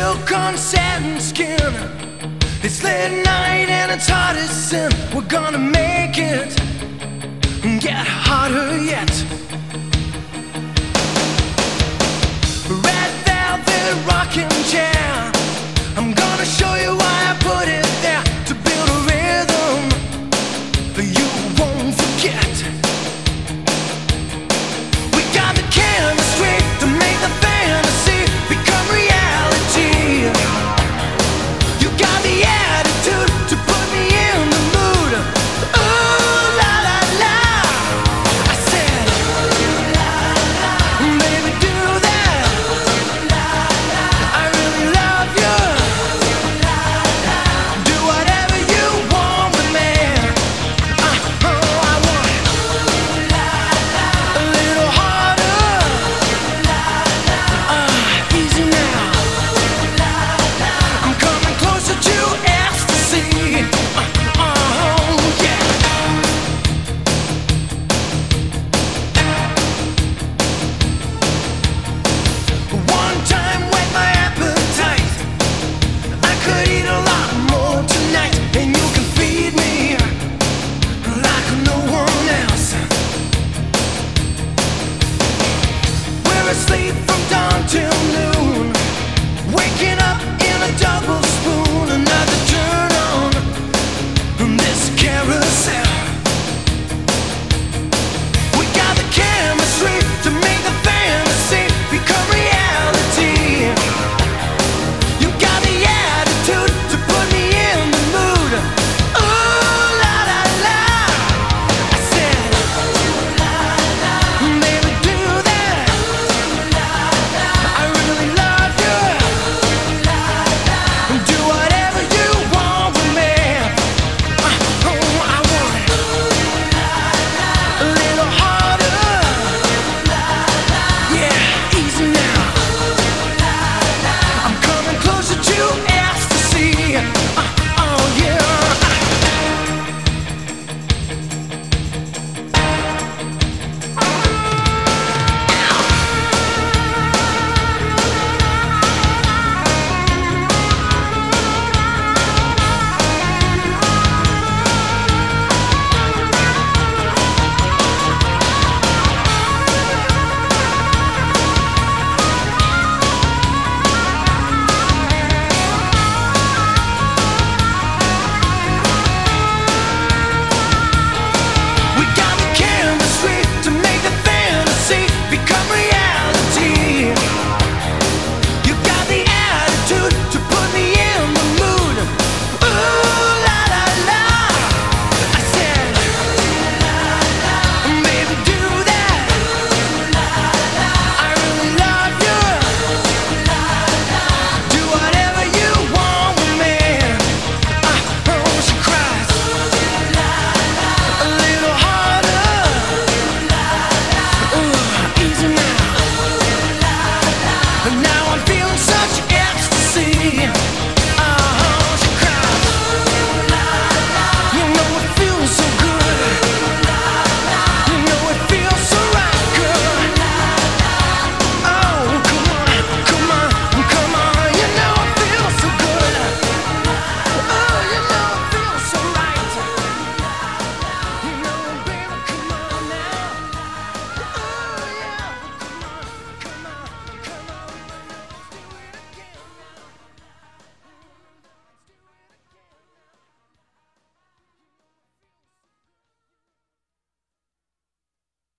silk on satin skin. It's late night and it's hot as sin. We're gonna make it get harder yet.